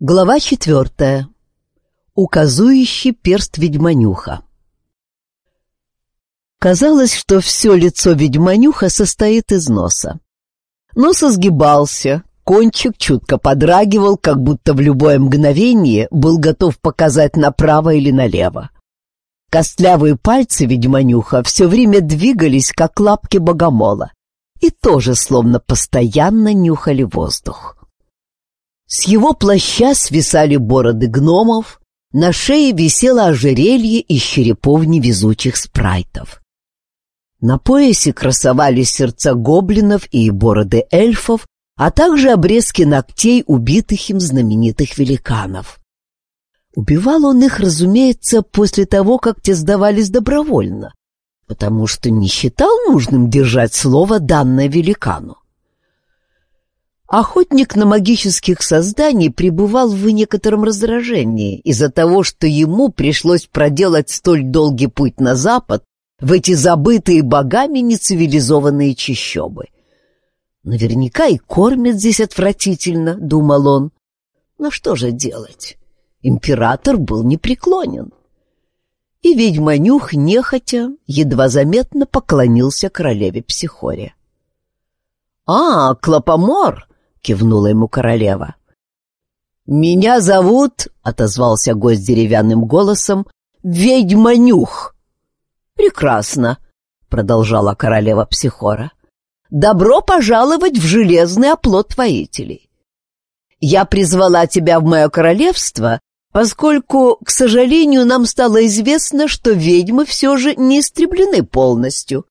Глава четвертая. Указующий перст ведьманюха. Казалось, что все лицо ведьманюха состоит из носа. Нос изгибался, кончик чутко подрагивал, как будто в любое мгновение был готов показать направо или налево. Костлявые пальцы ведьманюха все время двигались, как лапки богомола, и тоже словно постоянно нюхали воздух. С его плаща свисали бороды гномов, на шее висело ожерелье из черепов невезучих спрайтов. На поясе красовались сердца гоблинов и бороды эльфов, а также обрезки ногтей убитых им знаменитых великанов. Убивал он их, разумеется, после того, как те сдавались добровольно, потому что не считал нужным держать слово, данное великану. Охотник на магических созданий пребывал в некотором раздражении из-за того, что ему пришлось проделать столь долгий путь на запад в эти забытые богами нецивилизованные чащобы. Наверняка и кормят здесь отвратительно, думал он. Но что же делать? Император был непреклонен. И ведьманюх, нехотя, едва заметно поклонился королеве Психоре. «А, Клопомор!» Кивнула ему королева. «Меня зовут», — отозвался гость деревянным голосом, — «Ведьманюх». «Прекрасно», — продолжала королева Психора. «Добро пожаловать в железный оплот воителей. Я призвала тебя в мое королевство, поскольку, к сожалению, нам стало известно, что ведьмы все же не истреблены полностью,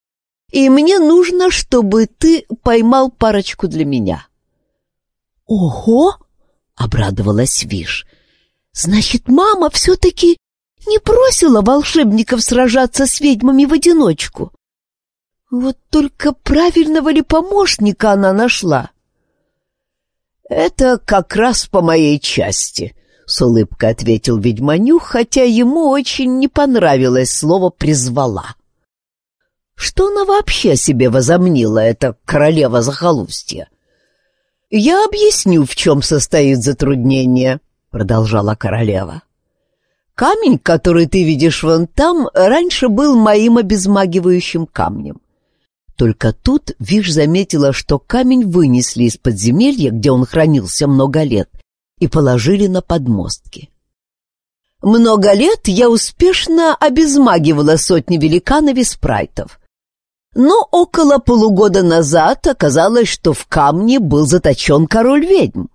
и мне нужно, чтобы ты поймал парочку для меня». «Ого!» — обрадовалась Виш. «Значит, мама все-таки не бросила волшебников сражаться с ведьмами в одиночку. Вот только правильного ли помощника она нашла?» «Это как раз по моей части», — с улыбкой ответил ведьманюк, хотя ему очень не понравилось слово «призвала». Что она вообще себе возомнила, эта королева захолустья? «Я объясню, в чем состоит затруднение», — продолжала королева. «Камень, который ты видишь вон там, раньше был моим обезмагивающим камнем. Только тут Виш заметила, что камень вынесли из подземелья, где он хранился много лет, и положили на подмостки. Много лет я успешно обезмагивала сотни великанов и спрайтов, но около полугода назад оказалось, что в камне был заточен король ведьм.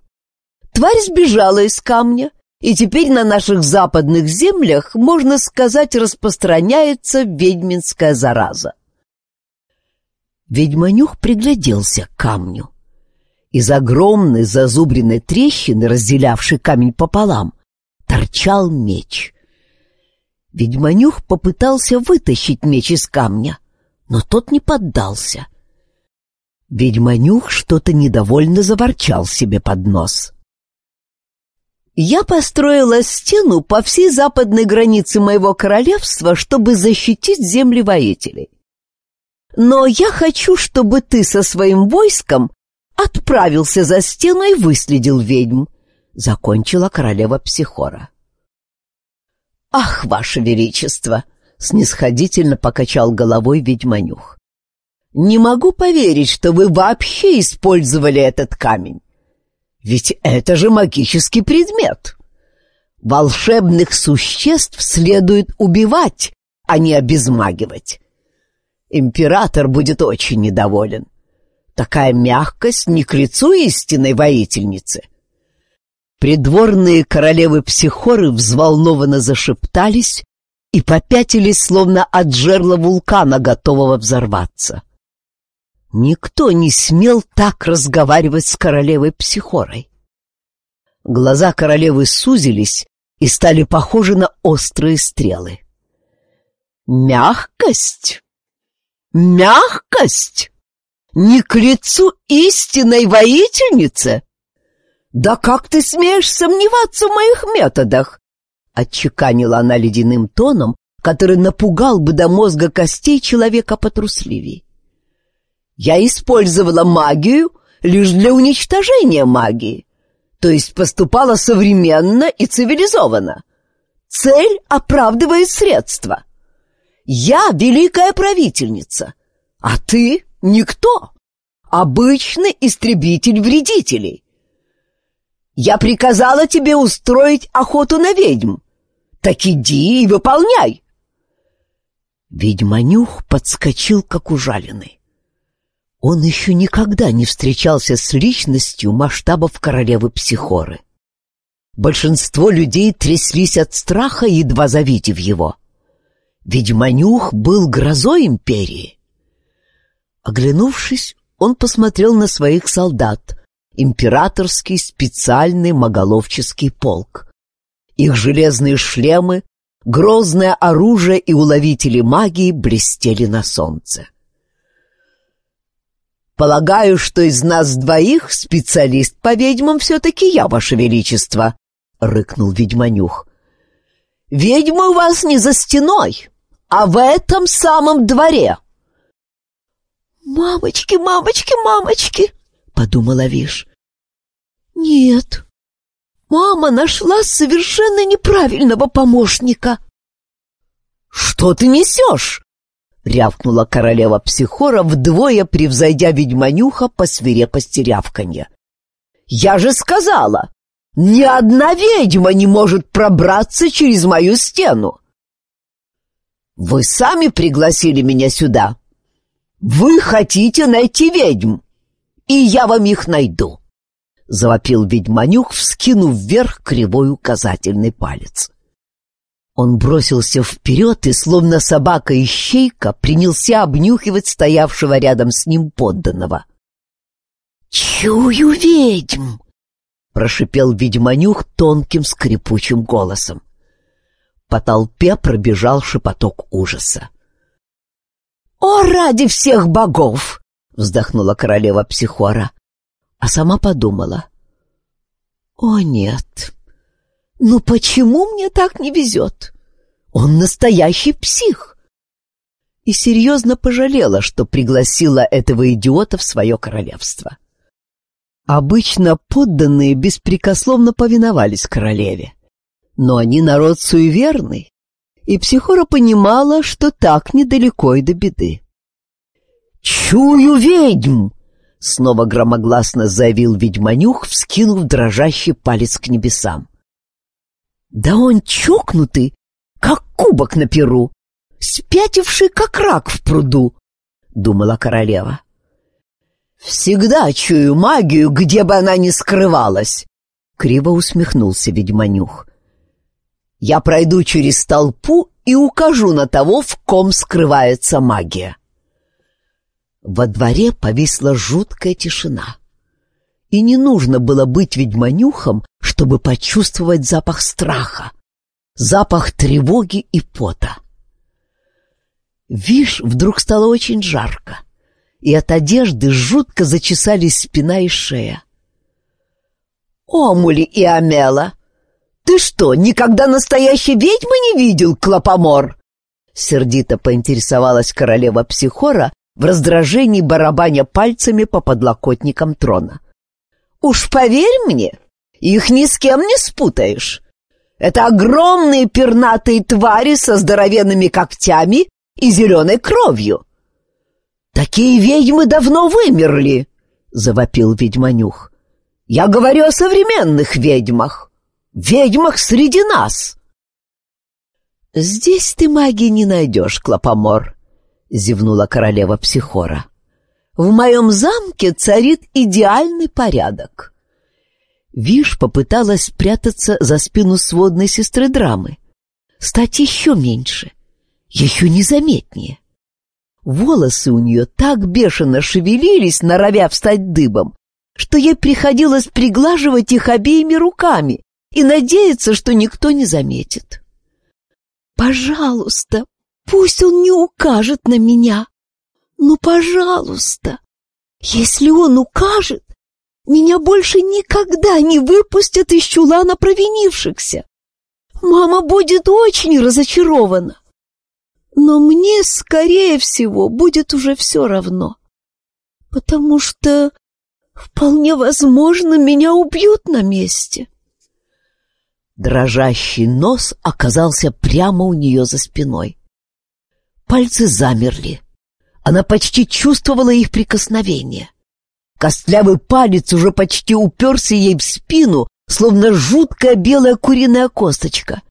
Тварь сбежала из камня, и теперь на наших западных землях, можно сказать, распространяется ведьминская зараза. Ведьманюх пригляделся к камню. Из огромной зазубренной трещины, разделявшей камень пополам, торчал меч. Ведьманюх попытался вытащить меч из камня — но тот не поддался. Ведьманюх что-то недовольно заворчал себе под нос. «Я построила стену по всей западной границе моего королевства, чтобы защитить земли воителей. Но я хочу, чтобы ты со своим войском отправился за стену и выследил ведьм», — закончила королева Психора. «Ах, ваше величество!» Снисходительно покачал головой ведьманюх. «Не могу поверить, что вы вообще использовали этот камень. Ведь это же магический предмет. Волшебных существ следует убивать, а не обезмагивать. Император будет очень недоволен. Такая мягкость не к лицу истинной воительницы». Придворные королевы-психоры взволнованно зашептались, и попятились, словно от жерла вулкана, готового взорваться. Никто не смел так разговаривать с королевой Психорой. Глаза королевы сузились и стали похожи на острые стрелы. «Мягкость! Мягкость! Не к лицу истинной воительницы! Да как ты смеешь сомневаться в моих методах? Отчеканила она ледяным тоном, который напугал бы до мозга костей человека потрусливей. «Я использовала магию лишь для уничтожения магии. то есть поступала современно и цивилизованно. Цель оправдывает средства. Я великая правительница, а ты никто, обычный истребитель вредителей. Я приказала тебе устроить охоту на ведьм. Так иди и выполняй. Ведьманюх подскочил, как ужаленный. Он еще никогда не встречался с личностью масштабов королевы Психоры. Большинство людей тряслись от страха, едва завидев его. Ведьманюх был грозой империи. Оглянувшись, он посмотрел на своих солдат, императорский специальный моголовческий полк. Их железные шлемы, грозное оружие и уловители магии блестели на солнце. «Полагаю, что из нас двоих специалист по ведьмам все-таки я, Ваше Величество», — рыкнул ведьманюх. «Ведьмы у вас не за стеной, а в этом самом дворе». «Мамочки, мамочки, мамочки!» — подумала Виш. «Нет, мама нашла совершенно неправильного помощника». «Что ты несешь?» — рявкнула королева Психора, вдвое превзойдя ведьманюха по свирепости рявканья. «Я же сказала, ни одна ведьма не может пробраться через мою стену!» «Вы сами пригласили меня сюда. Вы хотите найти ведьм, и я вам их найду!» — завопил ведьманюк, вскинув вверх кривой указательный палец. Он бросился вперед и, словно собака-ищейка, принялся обнюхивать стоявшего рядом с ним подданного. «Чую ведьм!» — прошипел ведьманюх тонким скрипучим голосом. По толпе пробежал шепоток ужаса. «О, ради всех богов!» — вздохнула королева Психора, а сама подумала. «О, нет! Ну почему мне так не везет? Он настоящий псих!» И серьезно пожалела, что пригласила этого идиота в свое королевство. Обычно подданные беспрекословно повиновались королеве. Но они народ суеверный, и Психора понимала, что так недалеко и до беды. «Чую ведьм!» — снова громогласно заявил ведьманюх, вскинув дрожащий палец к небесам. «Да он чокнутый, как кубок на перу, спятивший, как рак в пруду», — думала королева. «Всегда чую магию, где бы она ни скрывалась!» — криво усмехнулся ведьманюх. «Я пройду через толпу и укажу на того, в ком скрывается магия». Во дворе повисла жуткая тишина. И не нужно было быть ведьманюхом, чтобы почувствовать запах страха, запах тревоги и пота. Вишь, вдруг стало очень жарко и от одежды жутко зачесались спина и шея. «Омули и Амела! Ты что, никогда настоящей ведьмы не видел, Клопомор?» Сердито поинтересовалась королева Психора в раздражении барабаня пальцами по подлокотникам трона. «Уж поверь мне, их ни с кем не спутаешь. Это огромные пернатые твари со здоровенными когтями и зеленой кровью. «Такие ведьмы давно вымерли!» — завопил ведьманюх. «Я говорю о современных ведьмах, ведьмах среди нас!» «Здесь ты магии не найдешь, Клопомор», — зевнула королева Психора. «В моем замке царит идеальный порядок». Виш попыталась спрятаться за спину сводной сестры Драмы, стать еще меньше, еще незаметнее. Волосы у нее так бешено шевелились, норовя встать дыбом, что ей приходилось приглаживать их обеими руками и надеяться, что никто не заметит. «Пожалуйста, пусть он не укажет на меня. Ну, пожалуйста, если он укажет, меня больше никогда не выпустят из чулана провинившихся. Мама будет очень разочарована. Но мне, скорее всего, будет уже все равно. Потому что Вполне возможно, меня убьют на месте. Дрожащий нос оказался прямо у нее за спиной. Пальцы замерли. Она почти чувствовала их прикосновение. Костлявый палец уже почти уперся ей в спину, словно жуткая белая куриная косточка.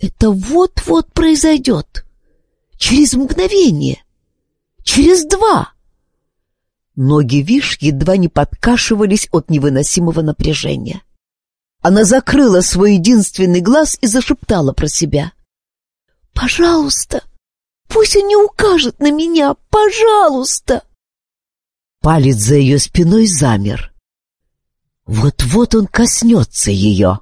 Это вот-вот произойдет. Через мгновение. Через два. Ноги Виш едва не подкашивались от невыносимого напряжения. Она закрыла свой единственный глаз и зашептала про себя. «Пожалуйста, пусть он не укажет на меня, пожалуйста!» Палец за ее спиной замер. Вот-вот он коснется ее.